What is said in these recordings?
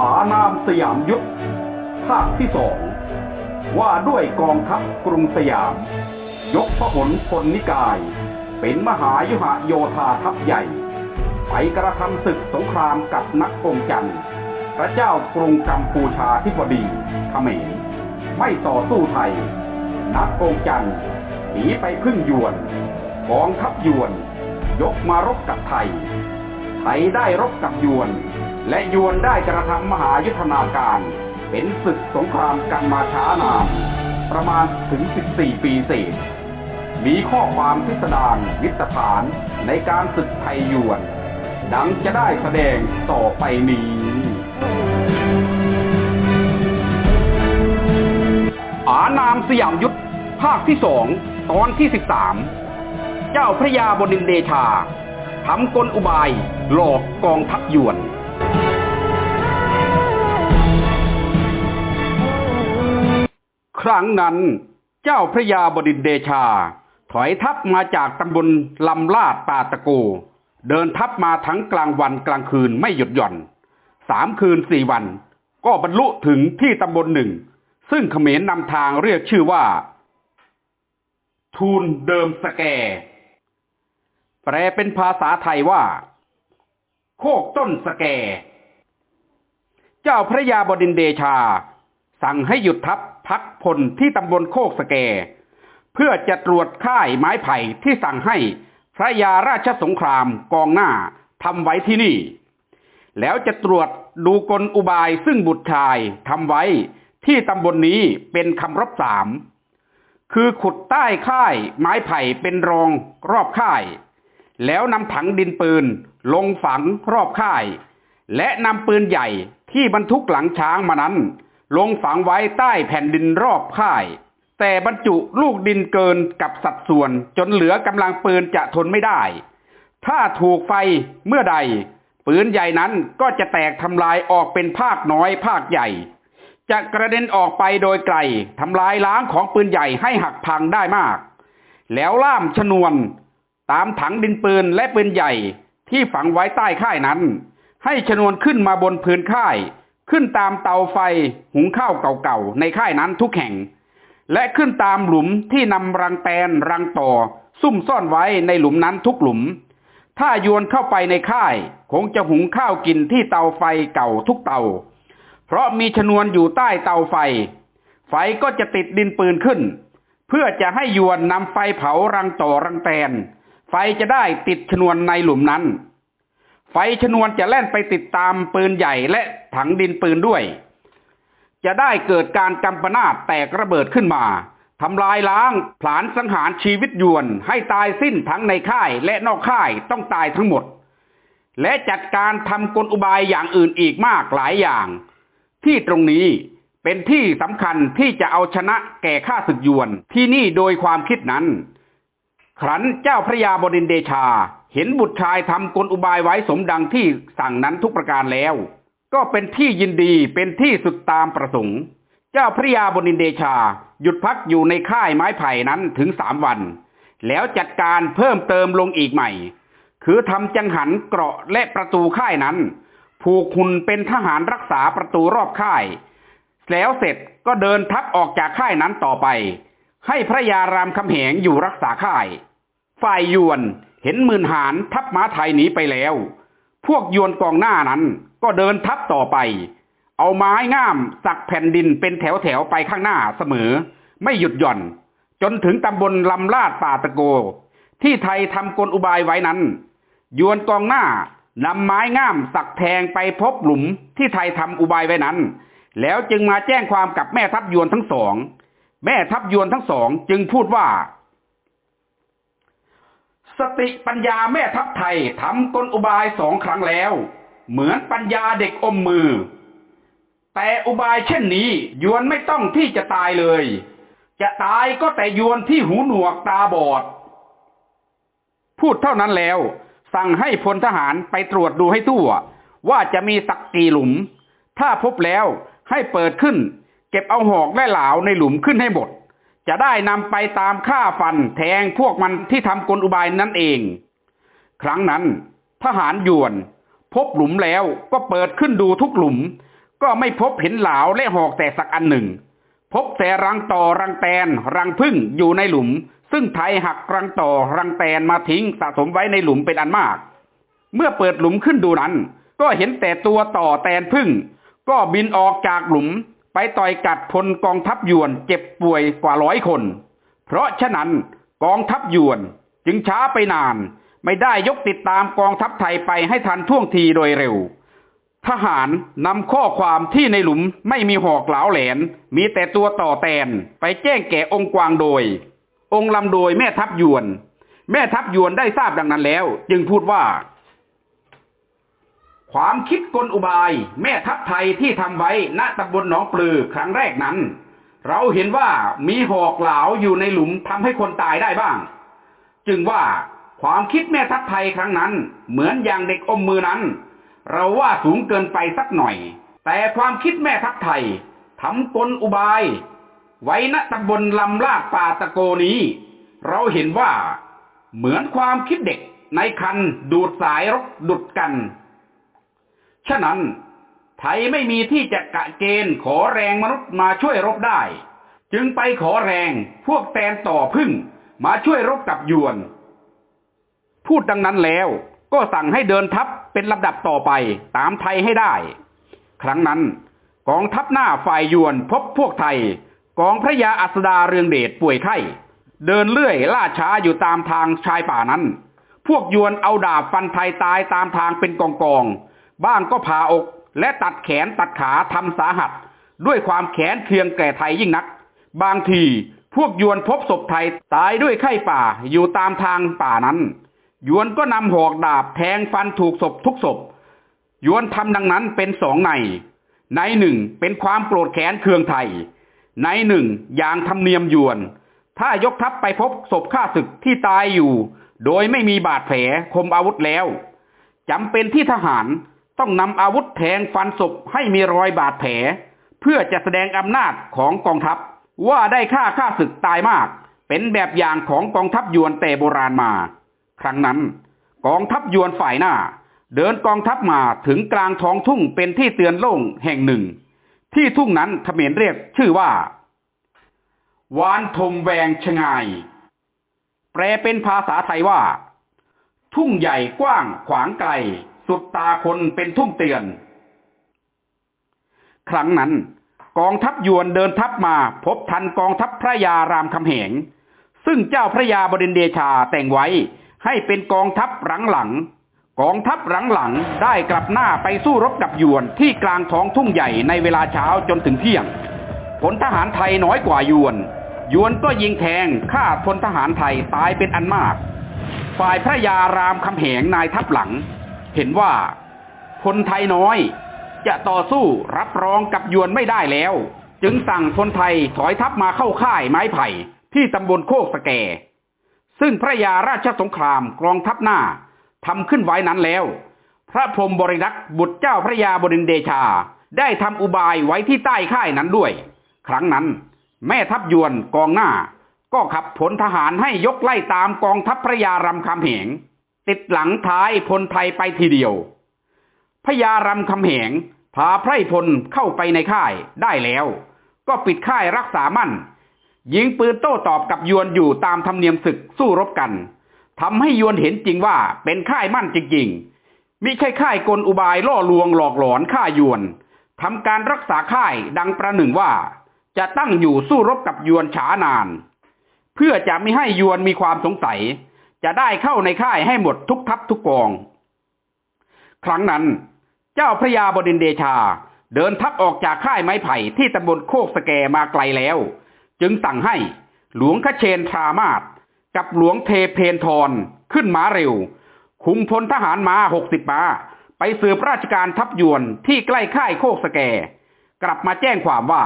อานามสยามยุทธภาคที่สองว่าด้วยกองทัพกรุงสยาม ยกพระหลพลนิกาย เป็นมหายุหโยธาทัพใหญ่ ไปกระทำศึกสงครามกับนักกงจันทร์พระเจ้ากรุงกัมพูชาธิบดีเขมรไม่ต่อสู้ไทย นักกงจันทร์หนีไปพึ่งยวนกองทัพยวน ยกมารบกับไทย ไทยได้รบกับยวน และยวนได้กระทำมหายุทธนาการ เป็นศึกสงครามกันมาช้านาน ประมาณถึง 14 ปีเศษ มีข้อความพิสดารวิตฐานในการศึกไทยยวน ดังจะได้แสดงต่อไปนี้อานามสยามยุทธภาคที่สองตอนที่สิบสามเจ้าพระยาบดินเดชาทำกลอุบายหลอกกองทัพยวน ครั้งนั้น เจ้าพระยาบดินเดชา ถอยทัพมาจากตำบลลำลาดป่าตะโก เดินทัพมาทั้งกลางวันกลางคืนไม่หยุดหย่อน สามคืนสี่วัน ก็บรรลุถึงที่ตำบลหนึ่ง ซึ่งเขมรนำทางเรียกชื่อว่า ทูลเดิมสแก แปลเป็นภาษาไทยว่า โคกต้นสแก เจ้าพระยาบดินเดชาสั่งให้หยุดทัพ พักพลที่ตำบลโคกสแกเพื่อจะตรวจค่ายไม้ไผ่ที่สั่งให้พระยาราชสงครามกองหน้าทำไว้ที่นี่ แล้วจะตรวจดูกลอุบายซึ่งบุตรชายทำไว้ที่ตำบลนนี้เป็นคำรบสาม คือขุดใต้ค่ายไม้ไผ่เป็นรองรอบค่าย แล้วนำถังดินปืนลงฝังรอบค่าย และนำปืนใหญ่ที่บรรทุกหลังช้างมานั้น ลงฝังไว้ใต้แผ่นดินรอบค่าย แต่บรรจุลูกดินเกินกับสัดส่วนจนเหลือกำลังปืนจะทนไม่ได้ ถ้าถูกไฟเมื่อใด ปืนใหญ่นั้นก็จะแตกทำลายออกเป็นภาคน้อยภาคใหญ่ จะกระเด็นออกไปโดยไกลทำลายล้างของปืนใหญ่ให้หักพังได้มาก แล้วล่ามชนวน ตามถังดินปืนและปืนใหญ่ที่ฝังไว้ใต้ค่ายนั้น ให้ชนวนขึ้นมาบนพื้นค่าย ขึ้นตามเตาไฟหุงข้าวเก่าๆในค่ายนั้นทุกแห่ง และขึ้นตามหลุมที่นำรังแตนรังต่อ ซุ่มซ่อนไว้ในหลุมนั้นทุกหลุม ถ้าโยนเข้าไปในค่ายคงจะหุงข้าวกินที่เตาไฟเก่าทุกเตา เพราะมีชนวนอยู่ใต้เตาไฟ ไฟก็จะติดดินปืนขึ้น เพื่อจะให้ยวนนำไฟเผารังต่อรังแตน ไฟจะได้ติดชนวนในหลุมนั้น ไฟชนวนจะแล่นไปติดตามปืนใหญ่และถังดินปืนด้วย จะได้เกิดการกำปนาตแตกระเบิดขึ้นมาทำลายล้างผลาญสังหารชีวิตยวน ให้ตายสิ้นทั้งในค่ายและนอกค่ายต้องตายทั้งหมด และจัดการทำกลอุบายอย่างอื่นอีกมากหลายอย่าง ที่ตรงนี้เป็นที่สำคัญที่จะเอาชนะแก่ข้าศึกยวนที่นี่โดยความคิดนั้น ครั้นเจ้าพระยาบดินเดชา เห็นบุตรชายทำกลอุบายไว้สมดังที่สั่งนั้นทุกประการแล้ว ก็เป็นที่ยินดีเป็นที่สุดตามประสงค์ เจ้าพระยาบดินเดชา หยุดพักอยู่ในค่ายไม้ไผ่นั้นถึงสามวัน แล้วจัดการเพิ่มเติมลงอีกใหม่ คือทำจังหันเกราะและประตูค่ายนั้น ผูกคุณเป็นทหารรักษาประตูรอบค่าย แล้วเสร็จก็เดินทัพออกจากค่ายนั้นต่อไป ให้พระยารามคำแหงอยู่รักษาค่าย ฝ่ายยวนเห็นหมื่นหารทัพม้าไทยหนีไปแล้ว พวกยวนกองหน้านั้นก็เดินทัพต่อไป เอาไม้ง่ามสักแผ่นดินเป็นแถวแถวๆไปข้างหน้าเสมอ ไม่หยุดหย่อน จนถึงตำบลลำลาดป่าตะโก ที่ไทยทำกลอุบายไว้นั้น ยวนกองหน้านำไม้ง่ามสักแทงไปพบหลุมที่ไทยทำอุบายไว้นั้น แล้วจึงมาแจ้งความกับแม่ทัพยวนทั้งสอง แม่ทัพยวนทั้งสองจึงพูดว่า สติปัญญาแม่ทัพไทยทำกลอุบายสองครั้งแล้ว เหมือนปัญญาเด็กอมมือ แต่อุบายเช่นนี้ยวนไม่ต้องที่จะตายเลย จะตายก็แต่ยวนที่หูหนวกตาบอด พูดเท่านั้นแล้ว สั่งให้พลทหารไปตรวจดูให้ทั่ว ว่าจะมีสักกี่หลุม ถ้าพบแล้วให้เปิดขึ้น เก็บเอาหอกและเหลาในหลุมขึ้นให้หมด จะได้นำไปตามฆ่าฟันแทงพวกมันที่ทำกลอุบายนั่นเอง ครั้งนั้น ทหารยวน พบหลุมแล้วก็เปิดขึ้นดูทุกหลุม ก็ไม่พบเห็นเหลาและหอกแต่สักอันหนึ่ง พบแต่รังต่อรังแตน รังพึ่งอยู่ในหลุม ซึ่งไทยหักรังต่อรังแตนมาทิ้งสะสมไว้ในหลุมเป็นอันมาก เมื่อเปิดหลุมขึ้นดูนั้น ก็เห็นแต่ตัวต่อแตนพึ่ง ก็บินออกจากหลุม ไปต่อยกัดพลกองทัพยวนเจ็บป่วยกว่าร้อยคน เพราะฉะนั้นกองทัพยวนจึงช้าไปนาน ไม่ได้ยกติดตามกองทัพไทยไปให้ทันท่วงทีโดยเร็ว ทหารนำข้อความที่ในหลุมไม่มีหอกเหลาแหลน มีแต่ตัวต่อแตนไปแจ้งแก่องค์กวางโดย องค์ลำโดยแม่ทัพยวน แม่ทัพยวนได้ทราบดังนั้นแล้ว จึงพูดว่า ความคิดกลอุบาย แม่ทัพไทยที่ทำไว้ณตำบลหนองปลือครั้งแรกนั้น เราเห็นว่ามีหอกเหลาอยู่ในหลุมทำให้คนตายได้บ้าง จึงว่าความคิดแม่ทัพไทยครั้งนั้น เหมือนอย่างเด็กอมมือนั้น เราว่าสูงเกินไปสักหน่อย แต่ความคิดแม่ทัพไทยทำกลอุบาย ไว้ณตำบลลำลาดป่าตะโกนี้ เราเห็นว่าเหมือนความคิดเด็กในคันดูดสายรกดุดกัน ฉะนั้นไทยไม่มีที่จะกะเกณฑ์ขอแรงมนุษย์มาช่วยรบได้ จึงไปขอแรงพวกแตนต่อพึ่งมาช่วยรบกับยวน พูดดังนั้นแล้วก็สั่งให้เดินทัพเป็นลำดับต่อไปตามไทยให้ได้ ครั้งนั้นกองทัพหน้าฝ่ายยวนพบพวกไทยกองพระยาอัสดาเรืองเดชป่วยไข้ เดินเลื่อยล่าช้าอยู่ตามทางชายป่านั้น พวกยวนเอาดาบฟันไทยตายตามทางเป็นกองกอง บ้างก็ผ่าอก และตัดแขนตัดขาทำสาหัส ด้วยความแขนเคืองแก่ไทยยิ่งนัก บางทีพวกยวนพบศพไทยตายด้วยไข้ป่าอยู่ตามทางป่านั้นยวนก็นำหอกดาบแทงฟันถูกศพทุกศพยวนทำดังนั้นเป็นสองใน ในหนึ่งเป็นความโกรธแค้นเคืองไทย ในหนึ่งอย่างธรรมเนียมยวน ถ้ายกทัพไปพบศพข้าศึกที่ตายอยู่ โดยไม่มีบาดแผลคมอาวุธแล้วจำเป็นที่ทหาร ต้องนำอาวุธแทงฟันศพให้มีรอยบาดแผล เพื่อจะแสดงอำนาจของกองทัพ ว่าได้ฆ่าข้าศึกตายมาก เป็นแบบอย่างของกองทัพยวนแต่โบราณมา ครั้งนั้น กองทัพยวนฝ่ายหน้า เดินกองทัพมาถึงกลางท้องทุ่งเป็นที่เตือนโล่งแห่งหนึ่ง ที่ทุ่งนั้นเขมรเรียกชื่อว่าวานทมแวงชงาย แปลเป็นภาษาไทยว่า ทุ่งใหญ่กว้างขวางไกล สุดตาคนเป็นทุ่งเตือนครั้งนั้น กองทัพยวนเดินทัพมาพบทันกองทัพพระยารามคำแหง ซึ่งเจ้าพระยาบดินเดชาแต่งไว้ให้เป็นกองทัพหลังหลัง กองทัพหลังหลังได้กลับหน้าไปสู้รบกับยวนที่กลางท้องทุ่งใหญ่ในเวลาเช้าจนถึงเที่ยง ผลทหารไทยน้อยกว่ายวนยวนก็ยิงแทงฆ่าพลทหารไทยตายเป็นอันมาก ฝ่ายพระยารามคำแหงนายทัพหลัง เห็นว่าพลไทยน้อย จะต่อสู้รับรองกับยวนไม่ได้แล้ว จึงสั่งพลไทยถอยทัพมาเข้าค่ายไม้ไผ่ ที่ตำบลโคกสแก ซึ่งพระยาราชสงครามกองทัพหน้าทำขึ้นไว้นั้นแล้ว พระพรหมบริรักษ์บุตรเจ้าพระยาบดินเดชาได้ทำอุบายไว้ที่ใต้ค่ายนั้นด้วย ครั้งนั้น แม่ทัพยวนกองหน้า ก็ขับผลทหารให้ยกไล่ตามกองทัพพระยารำคำแหง ติดหลังท้ายพลไทยไปทีเดียวพระยารำคำแหงพาไพรพลเข้าไปในค่ายได้แล้ว ก็ปิดค่ายรักษามั่น ยิงปืนโต้ตอบกับยวนอยู่ตามธรรมเนียมศึกสู้รบกันทำให้ยวนเห็นจริงว่าเป็นค่ายมั่นจริงๆมิใช่ค่ายกลอุบายล่อลวงหลอกหลอนฆ่ายวนทำการรักษาค่ายดังประหนึ่งว่า จะตั้งอยู่สู้รบกับยวนฉานาน เพื่อจะไม่ให้ยวนมีความสงสัย จะได้เข้าในค่ายให้หมดทุกทัพทุกกอง ครั้งนั้น เจ้าพระยาบดินเดชาเดินทัพออกจากค่ายไม้ไผ่ที่ตำบลโคกสแกมาไกลแล้ว จึงสั่งให้หลวงคเชนทรามาตย์กับหลวงเทเพนทร์ขึ้นม้าเร็ว คุมพลทหารม้าหกสิบมาไปสืบราชการทัพยวนที่ใกล้ค่ายโคกสแก กลับมาแจ้งความว่า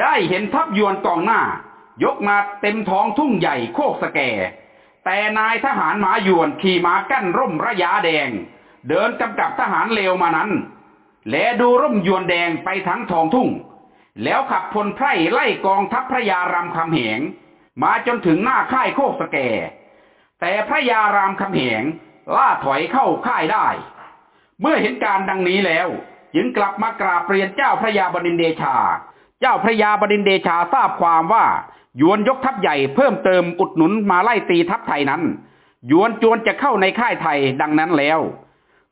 ได้เห็นทัพยวนกองหน้า ยกมาเต็มท้องทุ่งใหญ่โคกสแกแต่นายทหารม้ายวนขี่ม้ากั้นร่มระยะแดง เดินกำกับทหารเลวมานั้น แลดูร่มยวนแดงไปทั้งท้องทุ่ง แล้วขับพลไพร่ไล่กองทัพพระยารามคำแหง มาจนถึงหน้าค่ายโคกสแกแต่พระยารามคำแหงล่าถอยเข้าค่ายได้ เมื่อเห็นการดังนี้แล้วจึงกลับมากราบเรียนเจ้าพระยาบดินเดชา เจ้าพระยาบดินเดชาทราบความว่า ยวนยกทัพใหญ่เพิ่มเติมอุดหนุนมาไล่ตีทัพไทยนั้น ยวนจวนจะเข้าในค่ายไทยดังนั้นแล้ว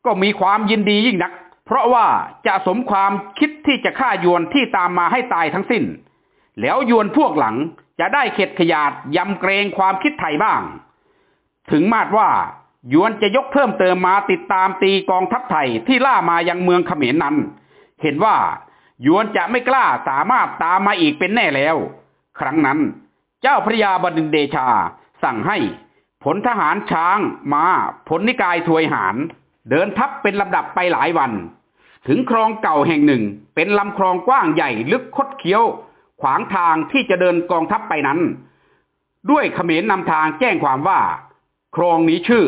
ก็มีความยินดียิ่งนัก เพราะว่าจะสมความคิดที่จะฆ่ายวนที่ตามมาให้ตายทั้งสิ้น แล้วยวนพวกหลังจะได้เข็ดขยาดยำเกรงความคิดไทยบ้าง ถึงมาดว่ายวนจะยกเพิ่มเติมมาติดตามตีกองทัพไทยที่ล่ามายังเมืองเขมรนั้น เห็นว่ายวนจะไม่กล้าสามารถตามมาอีกเป็นแน่แล้ว ครั้งนั้น เจ้าพระยาบดินเดชา สั่งให้ผลทหารช้างมาผลนิกายถวยหารเดินทัพเป็นลำดับไปหลายวัน ถึงคลองเก่าแห่งหนึ่ง เป็นลำคลองกว้างใหญ่ลึกคดเคี้ยว ขวางทางที่จะเดินกองทัพไปนั้น ด้วยเขมรนำทางแจ้งความว่า คลองนี้ชื่อ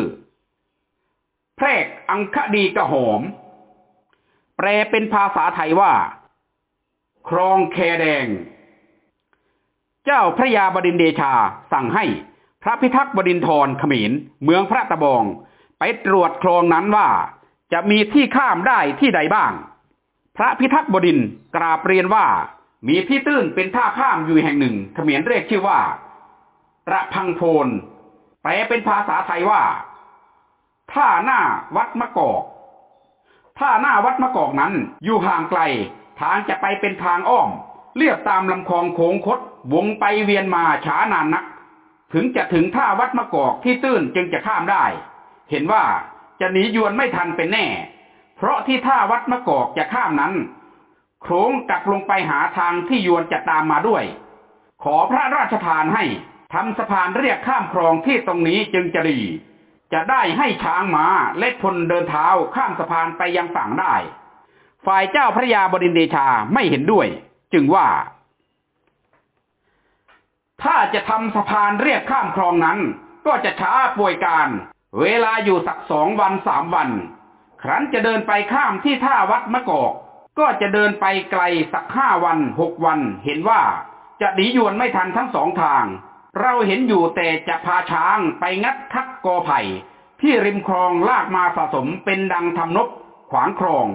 แพรกอังคดีกระหอม แปลเป็นภาษาไทยว่า คลองแคแดง เจ้าพระยาบดินเดชาสั่งให้พระพิทักษ์บดินทรเขมรเมืองพระตะบอง ไปตรวจคลองนั้นว่าจะมีที่ข้ามได้ที่ใดบ้าง พระพิทักษ์บดินกราบเรียนว่ามีที่ตื้นเป็นท่าข้ามอยู่แห่งหนึ่งเขมรเรียกชื่อว่าระพังโพนแปลเป็นภาษาไทยว่า ท่าหน้าวัดมะกอก ท่าหน้าวัดมะกอกนั้นอยู่ห่างไกล ทางจะไปเป็นทางอ้อม เลียบตามลำคลองโขงคดวงไปเวียนมาช้านานนัก ถึงจะถึงท่าวัดมะกอกที่ตื้นจึงจะข้ามได้ เห็นว่าจะหนียวนไม่ทันเป็นแน่ เพราะที่ท่าวัดมะกอกจะข้ามนั้น โค้งกลับลงไปหาทางที่ยวนจะตามมาด้วย ขอพระราชทานให้ทำสะพานเรียกข้ามคลองที่ตรงนี้จึงจะดี จะได้ให้ช้างม้าและพลเดินเท้าข้ามสะพานไปยังฝั่งได้ ฝ่ายเจ้าพระยาบดินเดชาไม่เห็นด้วย จึงว่า ถ้าจะทำสะพานเรียกข้ามคลองนั้น ก็จะช้าป่วยการ เวลาอยู่สักสองวันสามวัน ครั้นจะเดินไปข้ามที่ท่าวัดมะกอก ก็จะเดินไปไกลสักห้าวันหกวัน เห็นว่าจะหนียวนไม่ทันทั้งสองทาง เราเห็นอยู่แต่จะพาช้างไปงัดทักกอไผ่ ที่ริมคลองลากมาสะสมเป็นดังทำนบขวางคลอง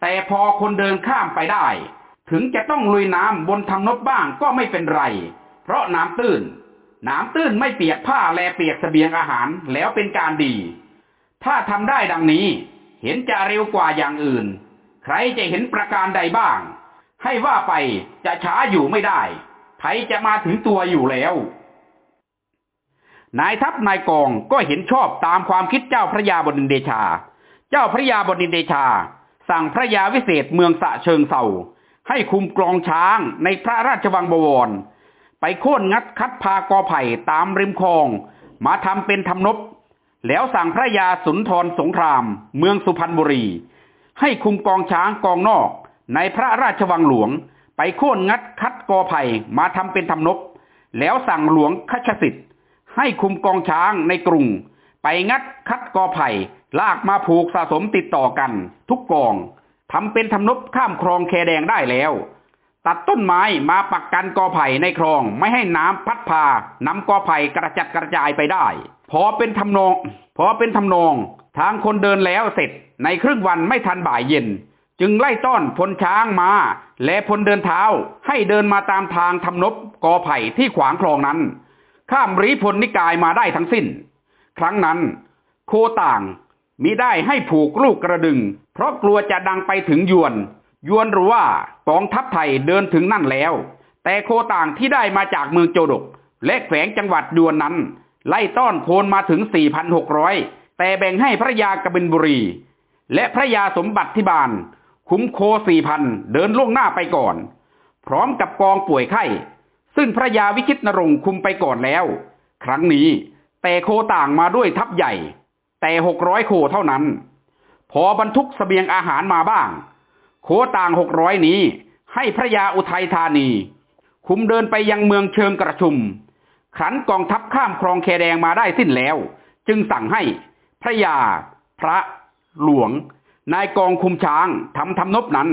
แต่พอคนเดินข้ามไปได้ ถึงจะต้องลุยน้ำบนทำนบบ้างก็ไม่เป็นไร เพราะน้ำตื้น น้ำตื้นไม่เปียกผ้าแลเปียกเสบียงอาหารแล้วเป็นการดี ถ้าทำได้ดังนี้ เห็นจะเร็วกว่าอย่างอื่น ใครจะเห็นประการใดบ้าง ให้ว่าไปจะช้าอยู่ไม่ได้ไผจะมาถึงตัวอยู่แล้ว นายทัพนายกองก็เห็นชอบตามความคิดเจ้าพระยาบดินเดชา เจ้าพระยาบดินเดชา สั่งพระยาวิเศษเมืองสะเชิงเซา ให้คุมกรองช้างในพระราชวังบวร ไปโค่นงัดคัดพากอไผ่ตามริมคลอง มาทำเป็นทำนบ แล้วสั่งพระยาสุนทรสงคราม เมืองสุพรรณบุรี ให้คุมกองช้างกองนอก ในพระราชวังหลวง ไปโค่นงัดคัดกอไผ่มาทำเป็นทำนบ แล้วสั่งหลวงคัชสิทธิ์ให้คุมกองช้างในกรุง ไปงัดคัดกอไผ่ลากมาผูกสะสมติดต่อกันทุกกอง ทำเป็นทำนบข้ามคลองแคแดงได้แล้ว ตัดต้นไม้มาปักกันกอไผ่ในคลอง ไม่ให้น้ำพัดพานำกอไผ่กระจัดกระจายไปได้ พอเป็นทำนอง พอเป็นทำนอง ทางคนเดินแล้วเสร็จในครึ่งวันไม่ทันบ่ายเย็น จึงไล่ต้อนพลช้างมา และพลเดินเท้าให้เดินมาตามทางทำนบกอไผ่ที่ขวางคลองนั้น ข้ามรีพลนิกายมาได้ทั้งสิ้น ครั้งนั้น โคต่าง มิได้ให้ผูกลูกกระดึง เพราะกลัวจะดังไปถึงยวน ยวนรู้ว่ากองทัพไทยเดินถึงนั่นแล้ว แต่โคต่างที่ได้มาจากเมืองโจดก และแขวงจังหวัดยวนนั้น ไล่ต้อนโคนมาถึง 4,600 แต่แบ่งให้พระยากบินบุรี และพระยาสมบัติที่บานคุ้มโค 4,000 เดินล่วงหน้าไปก่อน พร้อมกับกองป่วยไข้ ซึ่งพระยาวิชิตนรงคุมไปก่อนแล้ว ครั้งนี้แต่โคต่างมาด้วยทัพใหญ่ แต่หกร้อยโคเท่านั้น พอบรรทุกสเสบียงอาหารมาบ้าง โคต่างหกร้อยนี้ ให้พระยาอุทัยธานี คุมเดินไปยังเมืองเชิงกระชุม ขันกองทัพข้ามคลองแคแดงมาได้สิ้นแล้ว จึงสั่งให้พระยา พระ หลวง นายกองคุมช้างทำทำนบนั้น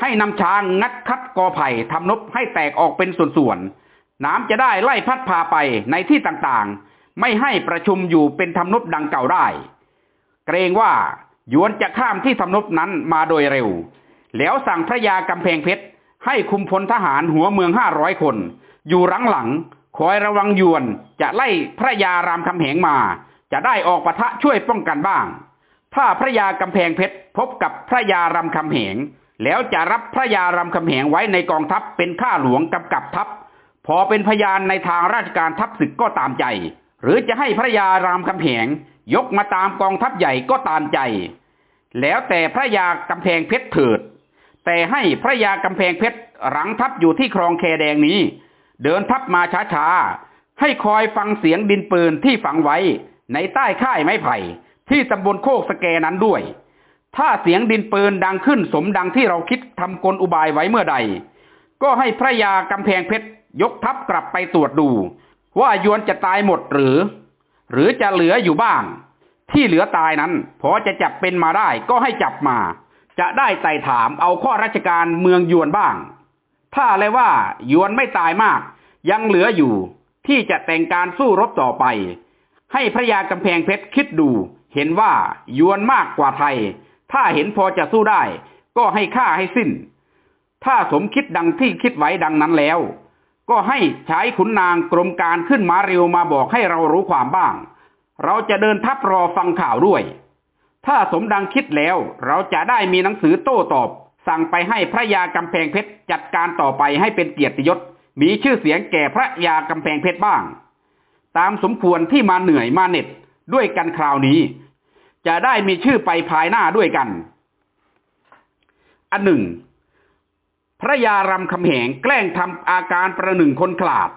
ให้นำช้างงัดคัดกอไผ่ทำนบให้แตกออกเป็นส่วนๆน้ำจะได้ไล่พัดพาไปในที่ต่างๆ ไม่ให้ประชุมอยู่เป็นทำนบดังเก่าได้ เกรงว่ายวนจะข้ามที่ทำนบนั้นมาโดยเร็ว แล้วสั่งพระยากำแพงเพชรให้คุมพลทหารหัวเมืองห้าร้อยคน อยู่หลังหลังคอยระวังยวนจะไล่พระยารามคำแหงมา จะได้ออกปะทะช่วยป้องกันบ้าง ถ้าพระยากำแพงเพชรพบกับพระยารามคำแหง แล้วจะรับพระยารามคำแหงไว้ในกองทัพเป็นข้าหลวงกำกับทัพ พอเป็นพยานในทางราชการทัพศึกก็ตามใจ หรือจะให้พระยารามคำแหงยกมาตามกองทัพใหญ่ก็ตามใจ แล้วแต่พระยากำแพงเพชรเถิด แต่ให้พระยากำแพงเพชรหลังทัพอยู่ที่คลองแคแดงนี้ เดินทัพมาช้าๆ ให้คอยฟังเสียงดินปืนที่ฝังไว้ในใต้ค่ายไม้ไผ่ ที่ตำบลโคกสแกนั้นด้วย ถ้าเสียงดินปืนดังขึ้นสมดังที่เราคิดทำกลอุบายไว้เมื่อใด ก็ให้พระยากำแพงเพชรยกทัพกลับไปตรวจดู ว่ายวนจะตายหมดหรือ หรือจะเหลืออยู่บ้าง ที่เหลือตายนั้น พอจะจับเป็นมาได้ก็ให้จับมา จะได้ไต่ถามเอาข้อราชการเมืองยวนบ้าง ถ้าเลยว่ายวนไม่ตายมาก ยังเหลืออยู่ ที่จะแต่งการสู้รบต่อไป ให้พระยากำแพงเพชรคิดดู เห็นว่ายวนมากกว่าไทย ถ้าเห็นพอจะสู้ได้ ก็ให้ฆ่าให้สิ้น ถ้าสมคิดดังที่คิดไว้ดังนั้นแล้ว ก็ให้ใช้ขุนนางกรมการขึ้นมาเร็วมาบอกให้เรารู้ความบ้าง เราจะเดินทัพรอฟังข่าวด้วย ถ้าสมดังคิดแล้ว เราจะได้มีหนังสือโต้ตอบ สั่งไปให้พระยากำแพงเพชรจัดการต่อไปให้เป็นเกียรติยศ มีชื่อเสียงแก่พระยากำแพงเพชรบ้าง ตามสมควรที่มาเหนื่อยมาเหน็ดด้วยกันคราวนี้ จะได้มีชื่อไปภายหน้าด้วยกัน อันหนึ่ง พระยารำคำแหงแกล้งทำอาการประหนึ่งคนขลาด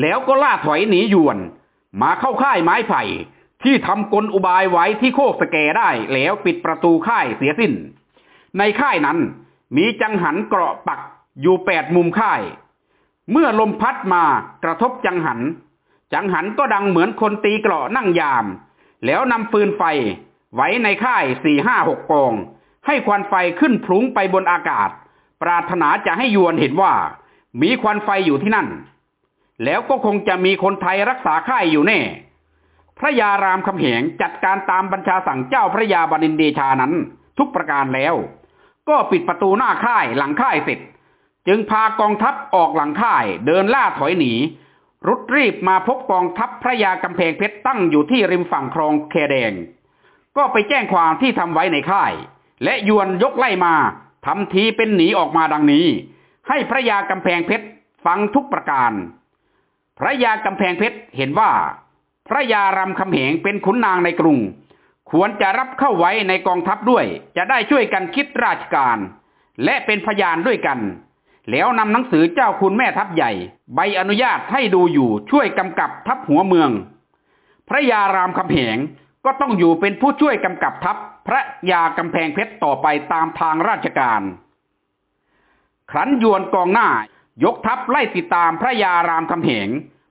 แล้วก็ล่าถอยหนียวน มาเข้าค่ายไม้ไผ่ที่ทำกลอุบายไว้ที่โคกสแกได้แล้วปิดประตูค่ายเสียสิ้น ในค่ายนั้นมีจังหันเกราะปักอยู่แปดมุมค่าย เมื่อลมพัดมากระทบจังหัน จังหันก็ดังเหมือนคนตีเกราะนั่งยาม แล้วนำฟืนไฟไว้ในค่ายสี่ห้าหกกอง ให้ควันไฟขึ้นพลุงไปบนอากาศ ปรารถนาจะให้ยวนเห็นว่า มีควันไฟอยู่ที่นั่น แล้วก็คงจะมีคนไทยรักษาค่ายอยู่แน่ พระยารามคำแหงจัดการตามบัญชาสั่งเจ้าพระยาบดินเดชานั้น ทุกประการแล้ว ก็ปิดประตูหน้าค่ายหลังค่ายเสร็จ จึงพากองทัพออกหลังค่ายเดินล่าถอยหนี รุดรีบมาพบกองทัพพระยากำแพงเพชรตั้งอยู่ที่ริมฝั่งคลองแคแดง ก็ไปแจ้งความที่ทำไว้ในค่าย และยวนยกไล่มา ทำทีเป็นหนีออกมาดังนี้ ให้พระยากำแพงเพชรฟังทุกประการ พระยากำแพงเพชรเห็นว่า พระยารำคำแหงเป็นขุนนางในกรุง ควรจะรับเข้าไว้ในกองทัพด้วย จะได้ช่วยกันคิดราชการ และเป็นพยานด้วยกัน แล้วนำหนังสือเจ้าคุณแม่ทัพใหญ่ ใบอนุญาตให้ดูอยู่ช่วยกำกับทัพหัวเมือง พระยารามคำแหง ก็ต้องอยู่เป็นผู้ช่วยกำกับทัพพระยากำแพงเพชรต่อไปตามทางราชการครั้นยวนกองหน้ายกทัพไล่ติดตามพระยารามคำแหง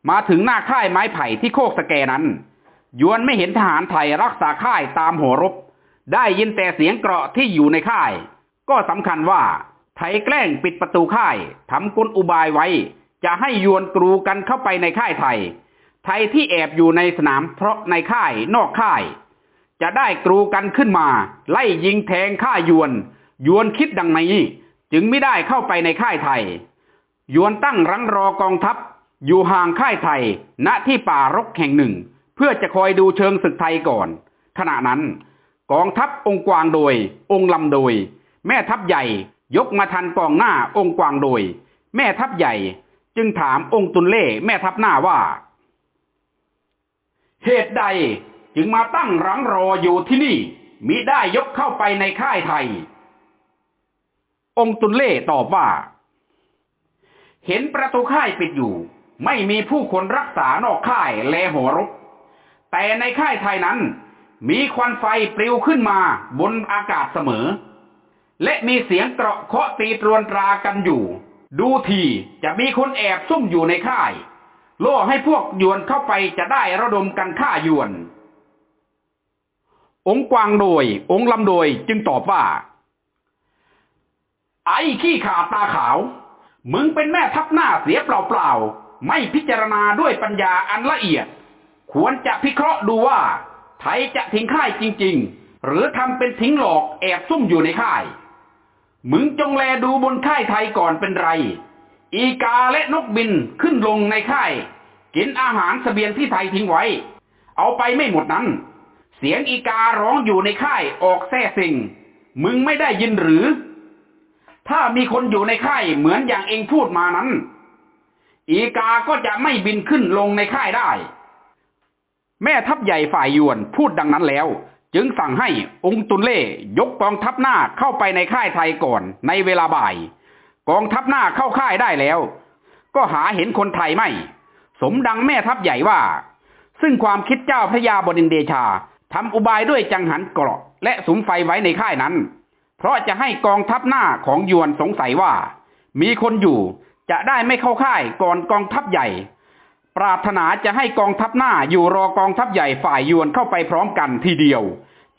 มาถึงหน้าค่ายไม้ไผ่ที่โคกสแกนั้น ยวนไม่เห็นทหารไทยรักษาค่ายตามหัวรบ ได้ยินแต่เสียงเกราะที่อยู่ในค่าย ก็สำคัญว่าไทยแกล้งปิดประตูค่ายทำกลอุบายไว้ จะให้ยวนกรูกันเข้าไปในค่ายไทย ไทยที่แอบอยู่ในสนามเพราะในค่ายนอกค่าย จะได้กรูกันขึ้นมา ไล่ยิงแทงค่ายวน ยวนคิดดังนี้จึงไม่ได้เข้าไปในค่ายไทย ยวนตั้งรังรอกองทัพ อยู่ห่างค่ายไทย ณที่ป่ารกแห่งหนึ่ง เพื่อจะคอยดูเชิงศึกไทยก่อน ขณะนั้น กองทัพองค์กวางโดย องค์ลำโดย แม่ทัพใหญ่ยกมาทันกองหน้าองค์กวางโดย แม่ทัพใหญ่ จึงถามองค์ตุนเล่แม่ทัพหน้าว่า เหตุใดจึงมาตั้งรังรออยู่ที่นี่มิได้ยกเข้าไปในค่ายไทย องค์ตุนเล่ตอบว่า เห็นประตูค่ายปิดอยู่ ไม่มีผู้คนรักษานอกค่ายแลหัวรบแต่ในค่ายไทยนั้น มีควันไฟปลิวขึ้นมาบนอากาศเสมอ และมีเสียงเกราะเคาะตีตรวนตรากันอยู่ ดูทีจะมีคนแอบซุ่มอยู่ในค่าย ล่อให้พวกยวนเข้าไปจะได้ระดมกันฆ่ายวน องค์กวางโดย องค์ลำโดยจึงตอบว่า ไอ้ขี้ขาตาขาว มึงเป็นแม่ทัพหน้าเสียเปล่าๆ ไม่พิจารณาด้วยปัญญาอันละเอียด ควรจะพิเคราะห์ดูว่า ไทยจะทิ้งค่ายจริง ๆ หรือทำเป็นทิ้งหลอกแอบซุ่มอยู่ในค่ายยมึงจงแลดูบนค่ายไทยก่อนเป็นไร อีกาและนกบินขึ้นลงในค่าย กินอาหารสเสบียงที่ไทยทิ้งไว้ เอาไปไม่หมดนั้น เสียงอีการ้องอยู่ในค่ายออกแท้สิ่ง มึงไม่ได้ยินหรือ ถ้ามีคนอยู่ในค่ายเหมือนอย่างเองพูดมานั้น อีกาก็จะไม่บินขึ้นลงในค่ายได้ แม่ทัพใหญ่ฝ่ายยวนพูดดังนั้นแล้ว จึงสั่งให้องค์ตุนเล่ยกกองทัพหน้าเข้าไปในค่ายไทยก่อนในเวลาบ่าย กองทัพหน้าเข้าค่ายได้แล้ว ก็หาเห็นคนไทยไม่ สมดังแม่ทัพใหญ่ว่า ซึ่งความคิดเจ้าพระยาบดินเดชาทำอุบายด้วยจังหันเกราะ และสุมไฟไว้ในค่ายนั้น เพราะจะให้กองทัพหน้าของยวนสงสัยว่า มีคนอยู่จะได้ไม่เข้าค่ายก่อนกองทัพใหญ่ ปรารถนาจะให้กองทัพหน้าอยู่รอกองทัพใหญ่ฝ่ายยวนเข้าไปพร้อมกันทีเดียว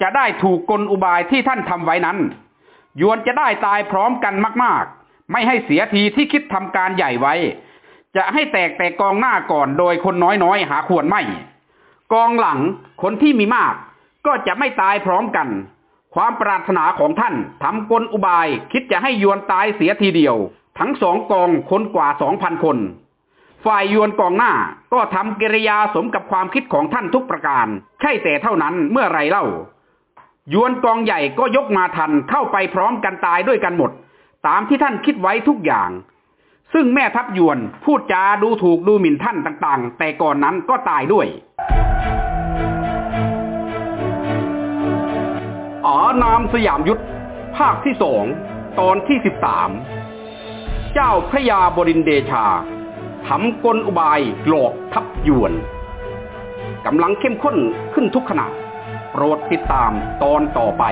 จะได้ถูกกลอุบายที่ท่านทำไว้นั้น ยวนจะได้ตายพร้อมกันมาก ๆ ไม่ให้เสียทีที่คิดทำการใหญ่ไว้ จะให้แตกแต่กองหน้าก่อนโดยคนน้อยๆ หาควรไม่ กองหลังคนที่มีมาก ก็จะไม่ตายพร้อมกัน ความปรารถนาของท่านทำกลอุบาย คิดจะให้ยวนตายเสียทีเดียว ทั้งสองกองคนกว่าสองพันคน ฝ่ายยวนกองหน้าก็ทำกิริยาสมกับความคิดของท่านทุกประการ ใช่แต่เท่านั้นเมื่อไรเล่ายวนกองใหญ่ก็ยกมาทันเข้าไปพร้อมกันตายด้วยกันหมด ตามที่ท่านคิดไว้ทุกอย่าง ซึ่งแม่ทัพยวนพูดจาดูถูกดูหมิ่นท่านต่างๆ แต่ก่อนนั้นก็ตายด้วยอานามสยามยุทธภาคที่สองตอนที่สิบสามเจ้าพระยาบรินเดชาทำกลอุบายหลอกทับยวนกำลังเข้มข้นขึ้นทุกขณะโปรดติดตามตอนต่อไป